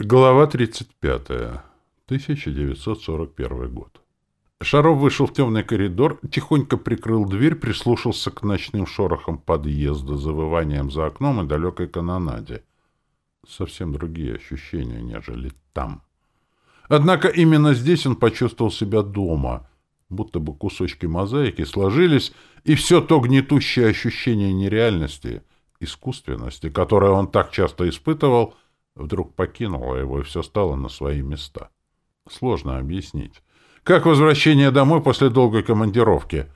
Глава 35. 1941 год. Шаров вышел в темный коридор, тихонько прикрыл дверь, прислушался к ночным шорохам подъезда, завыванием за окном и далекой канонаде. Совсем другие ощущения, нежели там. Однако именно здесь он почувствовал себя дома, будто бы кусочки мозаики сложились, и все то гнетущее ощущение нереальности, искусственности, которое он так часто испытывал — вдруг покинуло его, и все стало на свои места. Сложно объяснить. Как возвращение домой после долгой командировки?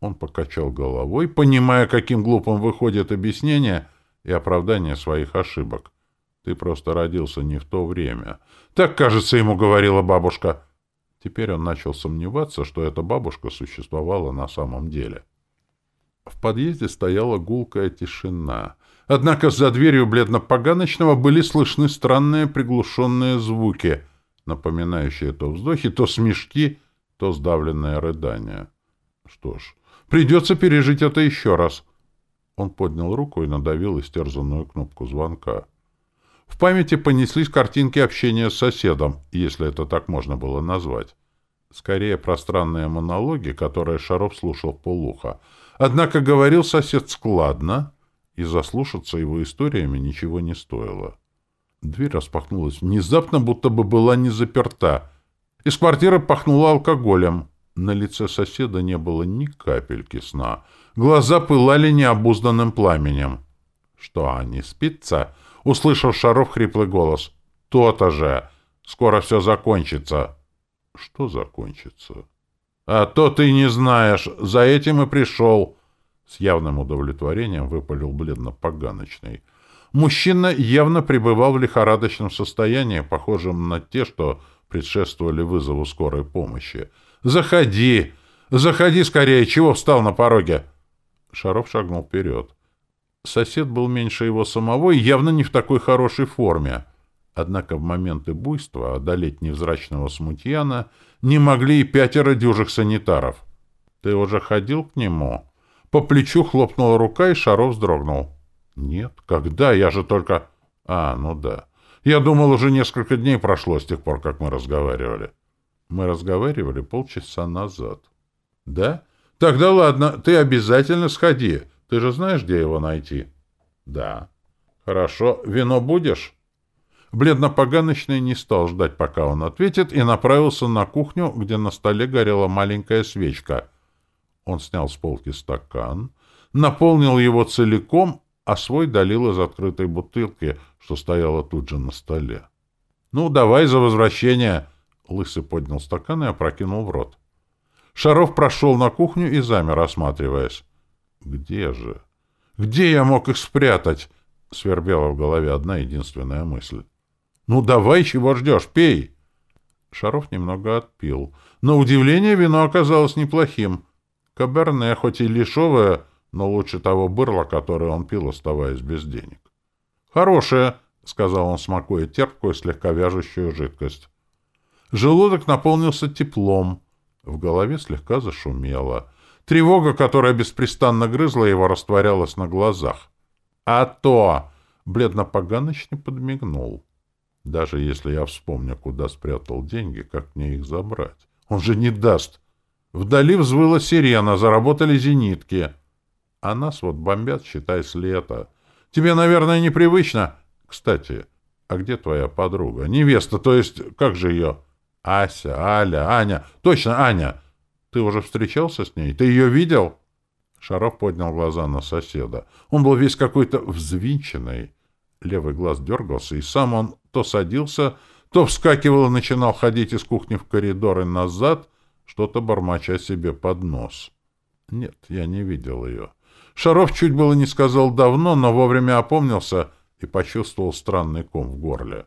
Он покачал головой, понимая, каким глупым выходит объяснение и оправдание своих ошибок. Ты просто родился не в то время. Так, кажется, ему говорила бабушка. Теперь он начал сомневаться, что эта бабушка существовала на самом деле. В подъезде стояла гулкая тишина — Однако за дверью бледно-поганочного были слышны странные приглушенные звуки, напоминающие то вздохи, то смешки, то сдавленное рыдание. Что ж, придется пережить это еще раз. Он поднял руку и надавил истерзанную кнопку звонка. В памяти понеслись картинки общения с соседом, если это так можно было назвать. Скорее, пространные монологи, которые Шаров слушал полуха. Однако говорил сосед складно, и заслушаться его историями ничего не стоило. Дверь распахнулась внезапно, будто бы была не заперта. Из квартиры пахнуло алкоголем. На лице соседа не было ни капельки сна. Глаза пылали необузданным пламенем. «Что, они спится?» — услышал Шаров хриплый голос. «То-то же! Скоро все закончится!» «Что закончится?» «А то ты не знаешь! За этим и пришел!» С явным удовлетворением выпалил бледно-поганочный. Мужчина явно пребывал в лихорадочном состоянии, похожем на те, что предшествовали вызову скорой помощи. «Заходи! Заходи скорее! Чего встал на пороге?» Шаров шагнул вперед. Сосед был меньше его самого и явно не в такой хорошей форме. Однако в моменты буйства одолеть невзрачного смутьяна не могли и пятеро дюжих санитаров. «Ты уже ходил к нему?» По плечу хлопнула рука, и Шаров вздрогнул. «Нет, когда? Я же только...» «А, ну да. Я думал, уже несколько дней прошло с тех пор, как мы разговаривали». «Мы разговаривали полчаса назад». «Да? Тогда ладно, ты обязательно сходи. Ты же знаешь, где его найти?» «Да». «Хорошо. Вино будешь?» Бледно-поганочный не стал ждать, пока он ответит, и направился на кухню, где на столе горела маленькая свечка — он снял с полки стакан, наполнил его целиком, а свой долил из открытой бутылки, что стояла тут же на столе. — Ну, давай за возвращение! Лысый поднял стакан и опрокинул в рот. Шаров прошел на кухню и замер, осматриваясь. — Где же? Где я мог их спрятать? — свербела в голове одна единственная мысль. — Ну, давай, чего ждешь? Пей! Шаров немного отпил. На удивление вино оказалось неплохим. Каберне, хоть и лишовое, но лучше того бырла, которое он пил, оставаясь без денег. «Хорошее», — сказал он, смакуя терпкую, слегка вяжущую жидкость. Желудок наполнился теплом. В голове слегка зашумело. Тревога, которая беспрестанно грызла его, растворялась на глазах. «А то!» — бледно-поганыч не подмигнул. «Даже если я вспомню, куда спрятал деньги, как мне их забрать? Он же не даст!» Вдали взвыла сирена, заработали зенитки. А нас вот бомбят, считай, с лета. Тебе, наверное, непривычно. Кстати, а где твоя подруга? Невеста, то есть, как же ее? Ася, Аля, Аня. Точно, Аня. Ты уже встречался с ней? Ты ее видел? Шаров поднял глаза на соседа. Он был весь какой-то взвинченный. Левый глаз дергался, и сам он то садился, то вскакивал и начинал ходить из кухни в коридор и назад — что-то бормоча себе под нос. Нет, я не видел ее. Шаров чуть было не сказал давно, но вовремя опомнился и почувствовал странный ком в горле.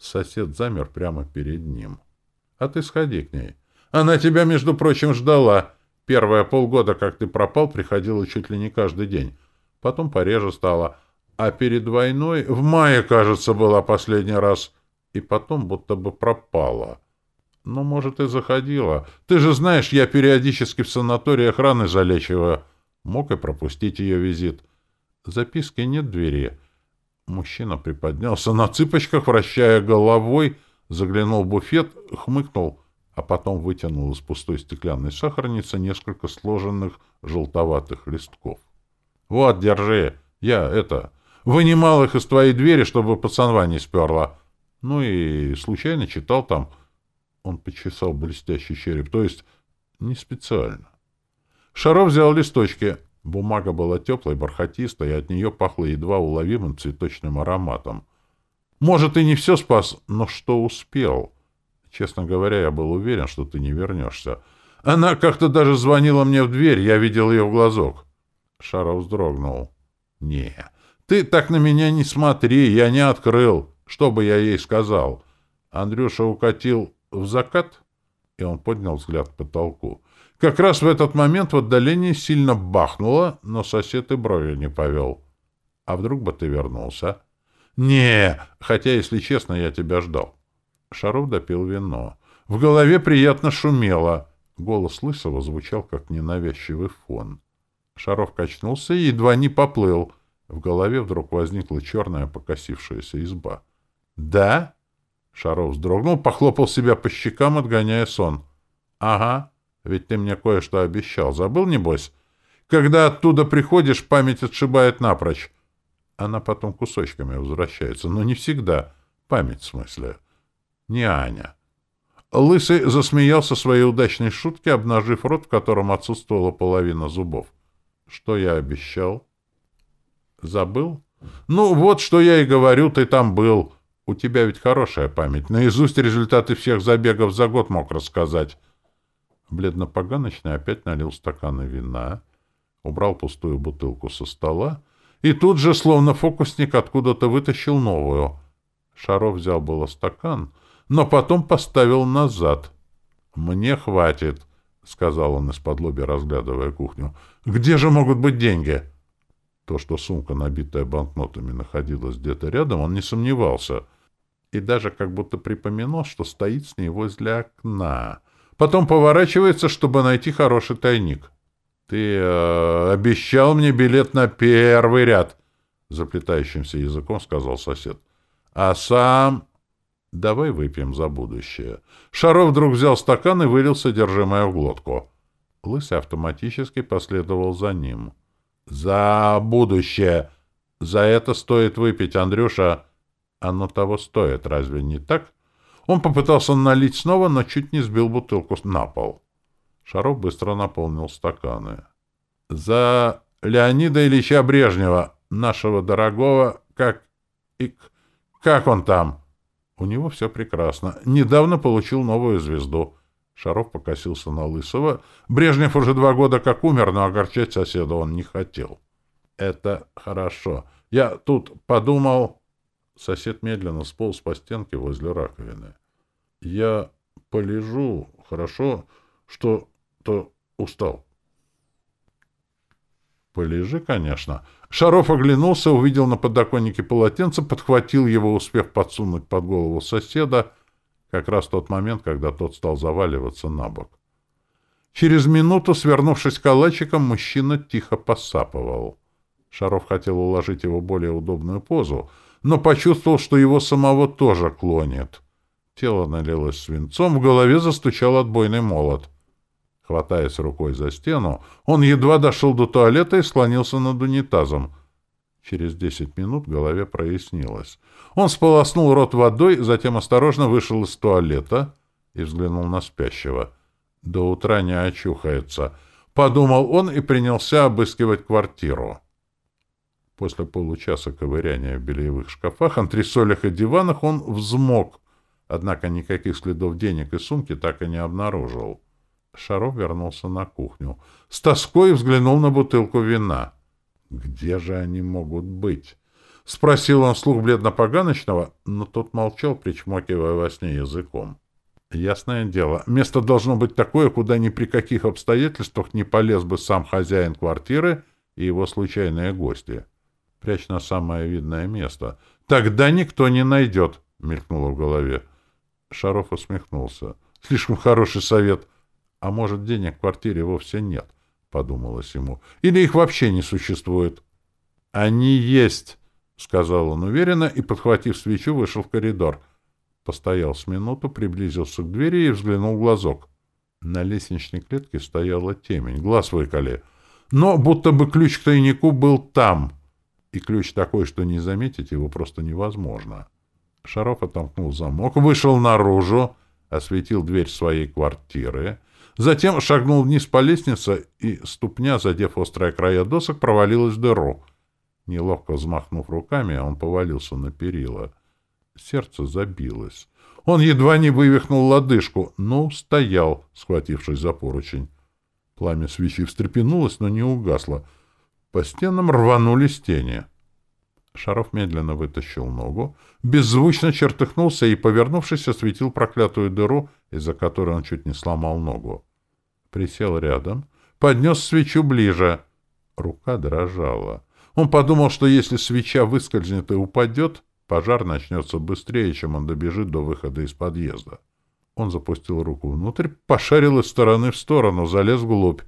Сосед замер прямо перед ним. — А ты сходи к ней. Она тебя, между прочим, ждала. Первые полгода, как ты пропал, приходила чуть ли не каждый день. Потом пореже стала. А перед войной, в мае, кажется, была последний раз. И потом будто бы пропала. Ну, может, и заходила. Ты же знаешь, я периодически в санаториях раны залечиваю. Мог и пропустить ее визит. Записки нет двери. Мужчина приподнялся на цыпочках, вращая головой, заглянул в буфет, хмыкнул, а потом вытянул из пустой стеклянной сахарницы несколько сложенных желтоватых листков. — Вот, держи. Я, это, вынимал их из твоей двери, чтобы пацанва не сперла. Ну и случайно читал там... Он почесал блестящий череп, то есть не специально. Шаров взял листочки. Бумага была теплой, бархатистой, и от нее пахло едва уловимым цветочным ароматом. Может, и не все спас, но что успел? Честно говоря, я был уверен, что ты не вернешься. Она как-то даже звонила мне в дверь, я видел ее в глазок. Шаров вздрогнул. Не, ты так на меня не смотри, я не открыл. Что бы я ей сказал? Андрюша укатил в закат, и он поднял взгляд к потолку. Как раз в этот момент в отдалении сильно бахнуло, но сосед и брови не повел. А вдруг бы ты вернулся? Не, хотя, если честно, я тебя ждал. Шаров допил вино. В голове приятно шумело. Голос Лысого звучал, как ненавязчивый фон. Шаров качнулся и едва не поплыл. В голове вдруг возникла черная покосившаяся изба. «Да?» Шаров вздрогнул, похлопал себя по щекам, отгоняя сон. «Ага, ведь ты мне кое-что обещал. Забыл, небось? Когда оттуда приходишь, память отшибает напрочь. Она потом кусочками возвращается, но не всегда. Память, в смысле. Не Аня». Лысый засмеялся своей удачной шутке, обнажив рот, в котором отсутствовала половина зубов. «Что я обещал?» «Забыл?» «Ну, вот что я и говорю, ты там был». У тебя ведь хорошая память. Наизусть результаты всех забегов за год мог рассказать. Бледно-поганочный опять налил стаканы вина, убрал пустую бутылку со стола и тут же, словно фокусник, откуда-то вытащил новую. Шаров взял было стакан, но потом поставил назад. «Мне хватит», — сказал он из-под лоби, разглядывая кухню. «Где же могут быть деньги?» То, что сумка, набитая банкнотами, находилась где-то рядом, он не сомневался. И даже как будто припоминал, что стоит с ней возле окна. Потом поворачивается, чтобы найти хороший тайник. «Ты э, обещал мне билет на первый ряд», — заплетающимся языком сказал сосед. «А сам...» «Давай выпьем за будущее». Шаров вдруг взял стакан и вылил содержимое в глотку. Лысый автоматически последовал за ним. За будущее. За это стоит выпить, Андрюша. Оно того стоит, разве не так? Он попытался налить снова, но чуть не сбил бутылку на пол. Шаров быстро наполнил стаканы. За Леонида Ильича Брежнева, нашего дорогого, как... и как он там? У него все прекрасно. Недавно получил новую звезду. Шаров покосился на Лысого. Брежнев уже два года как умер, но огорчать соседа он не хотел. — Это хорошо. Я тут подумал... Сосед медленно сполз по стенке возле раковины. — Я полежу. Хорошо, что-то устал. — Полежи, конечно. Шаров оглянулся, увидел на подоконнике полотенце, подхватил его, успев подсунуть под голову соседа — как раз тот момент, когда тот стал заваливаться на бок. Через минуту, свернувшись калачиком, мужчина тихо посапывал. Шаров хотел уложить его в более удобную позу, но почувствовал, что его самого тоже клонит. Тело налилось свинцом, в голове застучал отбойный молот. Хватаясь рукой за стену, он едва дошел до туалета и склонился над унитазом — Через десять минут в голове прояснилось. Он сполоснул рот водой, затем осторожно вышел из туалета и взглянул на спящего. До утра не очухается. Подумал он и принялся обыскивать квартиру. После получаса ковыряния в бельевых шкафах, антресолях и диванах он взмок, однако никаких следов денег и сумки так и не обнаружил. Шаров вернулся на кухню. С тоской взглянул на бутылку вина — где же они могут быть? Спросил он слух бледно-поганочного, но тот молчал, причмокивая во сне языком. Ясное дело, место должно быть такое, куда ни при каких обстоятельствах не полез бы сам хозяин квартиры и его случайные гости. Прячь на самое видное место. Тогда никто не найдет, мелькнуло в голове. Шаров усмехнулся. Слишком хороший совет. А может, денег в квартире вовсе нет. — подумалось ему. — Или их вообще не существует? — Они есть, — сказал он уверенно и, подхватив свечу, вышел в коридор. Постоял с минуту, приблизился к двери и взглянул в глазок. На лестничной клетке стояла темень, глаз выколи. Но будто бы ключ к тайнику был там. И ключ такой, что не заметить его просто невозможно. Шаров отомкнул замок, вышел наружу, осветил дверь своей квартиры, затем шагнул вниз по лестнице, и ступня, задев острые края досок, провалилась в дыру. Неловко взмахнув руками, он повалился на перила. Сердце забилось. Он едва не вывихнул лодыжку, но стоял, схватившись за поручень. Пламя свечи встрепенулось, но не угасло. По стенам рванулись тени. Шаров медленно вытащил ногу, беззвучно чертыхнулся и, повернувшись, осветил проклятую дыру, из-за которой он чуть не сломал ногу. Присел рядом, поднес свечу ближе. Рука дрожала. Он подумал, что если свеча выскользнет и упадет, пожар начнется быстрее, чем он добежит до выхода из подъезда. Он запустил руку внутрь, пошарил из стороны в сторону, залез вглубь.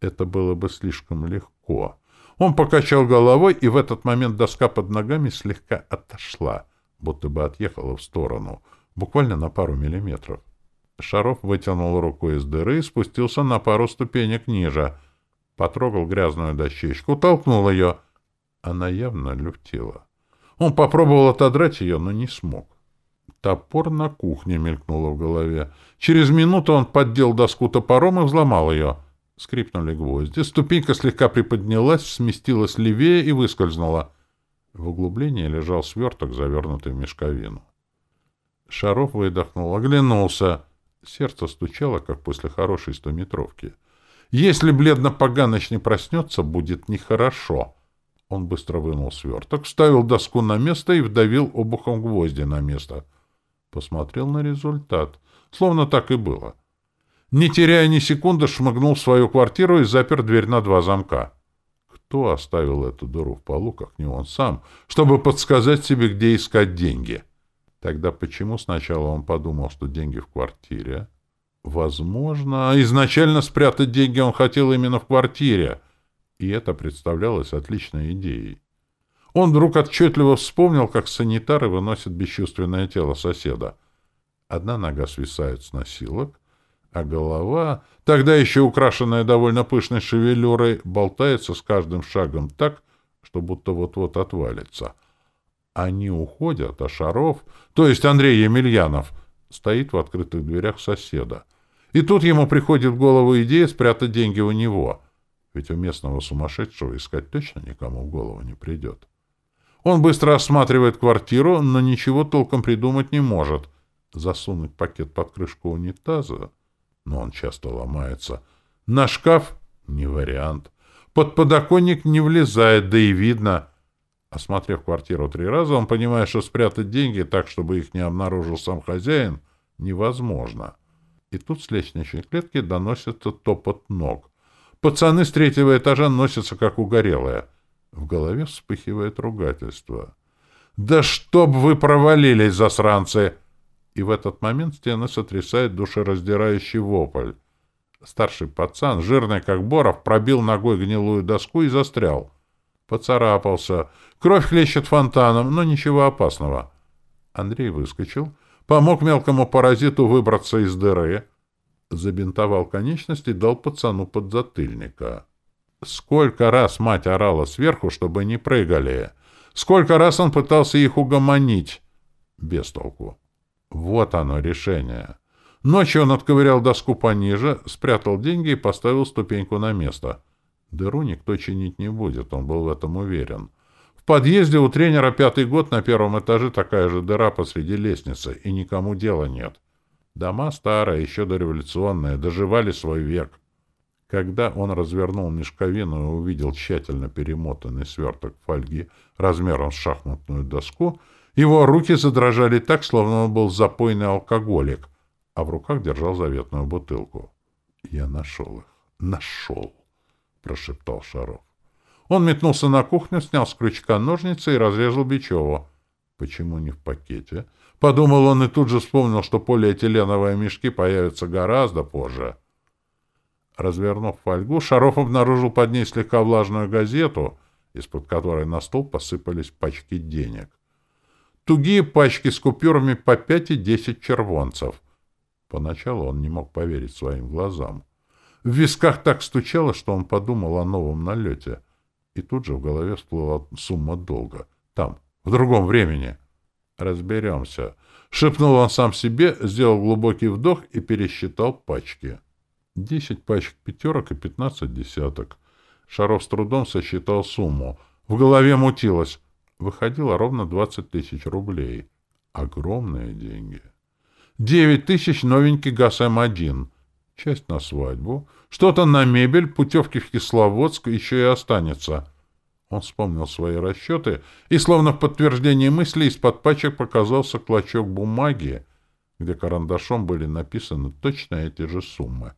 Это было бы слишком легко. Он покачал головой, и в этот момент доска под ногами слегка отошла, будто бы отъехала в сторону, буквально на пару миллиметров. Шаров вытянул руку из дыры и спустился на пару ступенек ниже. Потрогал грязную дощечку, толкнул ее. Она явно люфтила. Он попробовал отодрать ее, но не смог. Топор на кухне мелькнуло в голове. Через минуту он поддел доску топором и взломал ее. Скрипнули гвозди. Ступенька слегка приподнялась, сместилась левее и выскользнула. В углублении лежал сверток, завернутый в мешковину. Шаров выдохнул, оглянулся. Сердце стучало, как после хорошей стометровки. Если бледно-поганыч не проснется, будет нехорошо. Он быстро вынул сверток, вставил доску на место и вдавил обухом гвозди на место. Посмотрел на результат. Словно так и было. — не теряя ни секунды, шмыгнул в свою квартиру и запер дверь на два замка. Кто оставил эту дыру в полу, как не он сам, чтобы подсказать себе, где искать деньги? Тогда почему сначала он подумал, что деньги в квартире? Возможно, изначально спрятать деньги он хотел именно в квартире, и это представлялось отличной идеей. Он вдруг отчетливо вспомнил, как санитары выносят бесчувственное тело соседа. Одна нога свисает с носилок, а голова, тогда еще украшенная довольно пышной шевелюрой, болтается с каждым шагом так, что будто вот-вот отвалится. Они уходят, а Шаров, то есть Андрей Емельянов, стоит в открытых дверях соседа. И тут ему приходит в голову идея спрятать деньги у него, ведь у местного сумасшедшего искать точно никому в голову не придет. Он быстро осматривает квартиру, но ничего толком придумать не может. Засунуть пакет под крышку унитаза но он часто ломается. На шкаф — не вариант. Под подоконник не влезает, да и видно. Осмотрев квартиру три раза, он понимает, что спрятать деньги так, чтобы их не обнаружил сам хозяин, невозможно. И тут с лестничной клетки доносится топот ног. Пацаны с третьего этажа носятся, как угорелые. В голове вспыхивает ругательство. «Да чтоб вы провалились, засранцы!» и в этот момент стены сотрясает душераздирающий вопль. Старший пацан, жирный как боров, пробил ногой гнилую доску и застрял. Поцарапался. Кровь хлещет фонтаном, но ничего опасного. Андрей выскочил, помог мелкому паразиту выбраться из дыры, забинтовал конечность и дал пацану подзатыльника. Сколько раз мать орала сверху, чтобы не прыгали. Сколько раз он пытался их угомонить. Без толку. Вот оно, решение. Ночью он отковырял доску пониже, спрятал деньги и поставил ступеньку на место. Дыру никто чинить не будет, он был в этом уверен. В подъезде у тренера пятый год на первом этаже такая же дыра посреди лестницы, и никому дела нет. Дома старые, еще дореволюционные, доживали свой век. Когда он развернул мешковину и увидел тщательно перемотанный сверток фольги размером с шахматную доску — его руки задрожали так, словно он был запойный алкоголик, а в руках держал заветную бутылку. — Я нашел их. Нашел, — прошептал Шаров. Он метнулся на кухню, снял с крючка ножницы и разрезал Бичеву. Почему не в пакете? Подумал он и тут же вспомнил, что полиэтиленовые мешки появятся гораздо позже. Развернув фольгу, Шаров обнаружил под ней слегка влажную газету из-под которой на стол посыпались пачки денег. Тугие пачки с купюрами по пять и десять червонцев. Поначалу он не мог поверить своим глазам. В висках так стучало, что он подумал о новом налете. И тут же в голове всплыла сумма долга. Там, в другом времени. «Разберемся», — шепнул он сам себе, сделал глубокий вдох и пересчитал пачки. Десять пачек пятерок и пятнадцать десяток. Шаров с трудом сосчитал сумму. В голове мутилось. Выходило ровно двадцать тысяч рублей. Огромные деньги. Девять тысяч новенький ГАЗ-М1. Часть на свадьбу. Что-то на мебель, путевки в Кисловодск еще и останется. Он вспомнил свои расчеты, и, словно в подтверждение мысли, из-под пачек показался клочок бумаги, где карандашом были написаны точно эти же суммы.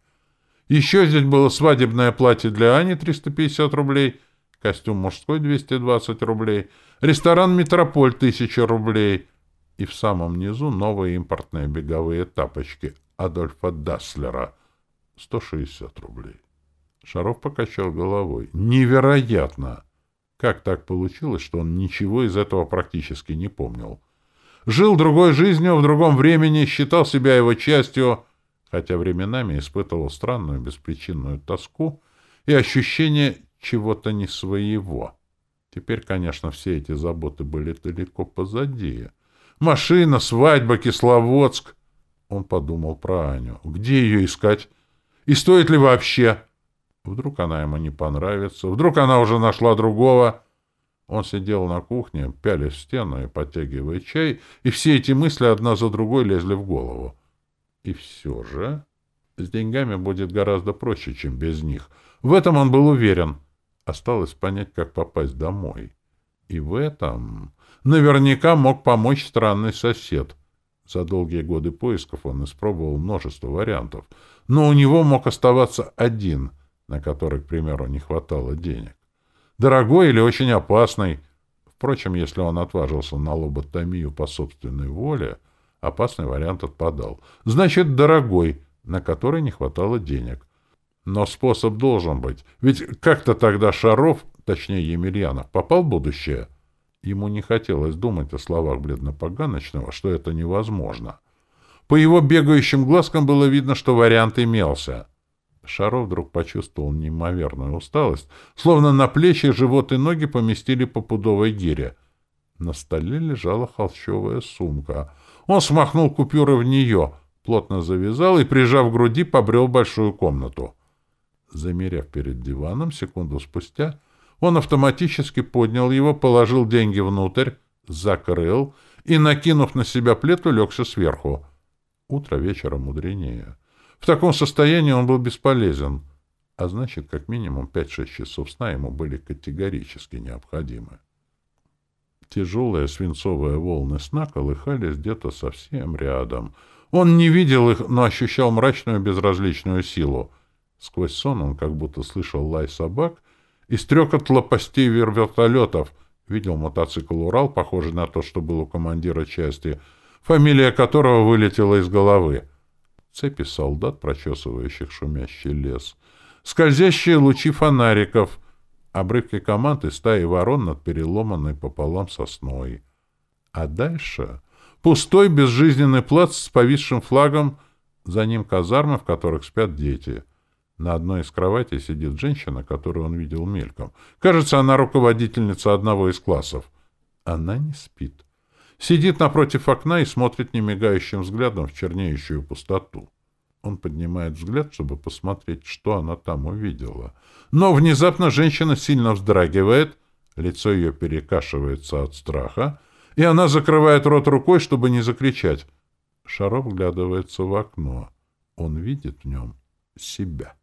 Еще здесь было свадебное платье для Ани 350 рублей, костюм мужской 220 рублей, ресторан «Метрополь» 1000 рублей и в самом низу новые импортные беговые тапочки Адольфа Даслера 160 рублей. Шаров покачал головой. Невероятно! Как так получилось, что он ничего из этого практически не помнил? Жил другой жизнью, в другом времени, считал себя его частью — хотя временами испытывал странную беспричинную тоску и ощущение чего-то не своего. Теперь, конечно, все эти заботы были далеко позади. Машина, свадьба, Кисловодск. Он подумал про Аню. Где ее искать? И стоит ли вообще? Вдруг она ему не понравится? Вдруг она уже нашла другого? Он сидел на кухне, пялясь в стену и подтягивая чай, и все эти мысли одна за другой лезли в голову. И все же с деньгами будет гораздо проще, чем без них. В этом он был уверен. Осталось понять, как попасть домой. И в этом наверняка мог помочь странный сосед. За долгие годы поисков он испробовал множество вариантов, но у него мог оставаться один, на который, к примеру, не хватало денег. Дорогой или очень опасный. Впрочем, если он отважился на лоботомию по собственной воле, Опасный вариант отпадал. Значит, дорогой, на который не хватало денег. Но способ должен быть. Ведь как-то тогда Шаров, точнее Емельянов, попал в будущее. Ему не хотелось думать о словах бледнопоганочного, что это невозможно. По его бегающим глазкам было видно, что вариант имелся. Шаров вдруг почувствовал неимоверную усталость, словно на плечи, живот и ноги поместили по пудовой гире. На столе лежала холщовая сумка — он смахнул купюры в нее, плотно завязал и, прижав к груди, побрел большую комнату. Замерев перед диваном, секунду спустя, он автоматически поднял его, положил деньги внутрь, закрыл и, накинув на себя плед, улегся сверху. Утро вечера мудренее. В таком состоянии он был бесполезен, а значит, как минимум 5-6 часов сна ему были категорически необходимы. Тяжелые свинцовые волны сна колыхались где-то совсем рядом. Он не видел их, но ощущал мрачную безразличную силу. Сквозь сон он как будто слышал лай собак и стрекот лопастей вертолетов. Видел мотоцикл «Урал», похожий на то, что был у командира части, фамилия которого вылетела из головы. Цепи солдат, прочесывающих шумящий лес. Скользящие лучи фонариков — обрывки команд и стаи ворон над переломанной пополам сосной. А дальше пустой безжизненный плац с повисшим флагом, за ним казармы, в которых спят дети. На одной из кроватей сидит женщина, которую он видел мельком. Кажется, она руководительница одного из классов. Она не спит. Сидит напротив окна и смотрит немигающим взглядом в чернеющую пустоту. Он поднимает взгляд, чтобы посмотреть, что она там увидела. Но внезапно женщина сильно вздрагивает, лицо ее перекашивается от страха, и она закрывает рот рукой, чтобы не закричать. Шаров вглядывается в окно. Он видит в нем себя.